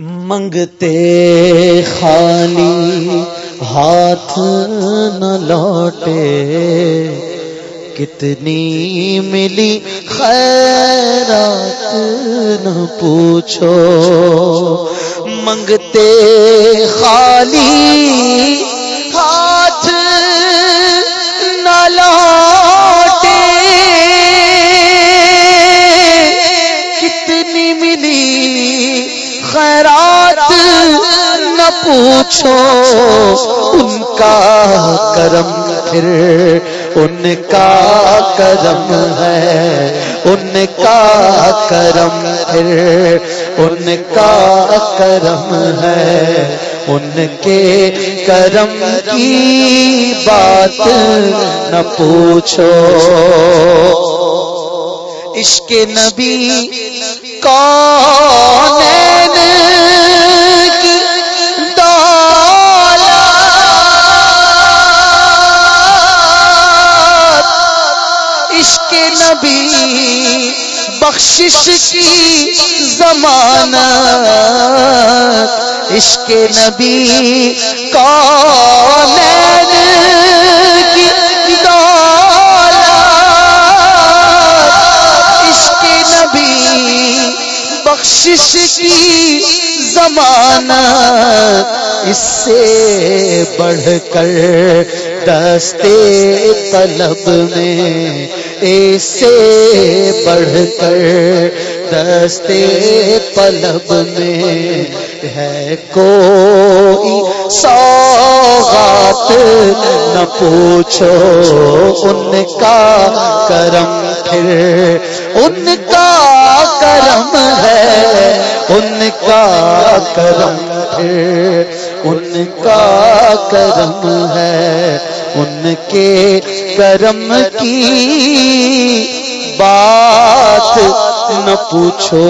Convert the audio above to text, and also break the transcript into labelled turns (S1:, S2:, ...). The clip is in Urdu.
S1: منگتے خالی، ہاتھ نہ لوٹے۔ کتنی ملی خیرات نہ پوچھو۔ منگتے خالی، ہاتھ نہ لوٹے۔ کتنی ملی خیرات نہ پوچھو، ان کا کرم پھر، ان کا کرم ہے، ان کا کرم پھر، ان کا کرم ہے، ان کے کرم کی بات نہ پوچھو۔ عشق نبی نبی بخشش کی زمانہ عشق نبی کون کی دولت۔ عشق نبی بخشش کی زمانہ اس سے بڑھ کر دستے طلب میں اس سے بڑھ کر دستے طلب میں ہے کوئی سوغات نہ پوچھو ان کا کرم پھر، ان کا کرم ہے، ان کا کرم پھر۔ ان کا کرم ہے ان کے کرم کی بات نہ پوچھو۔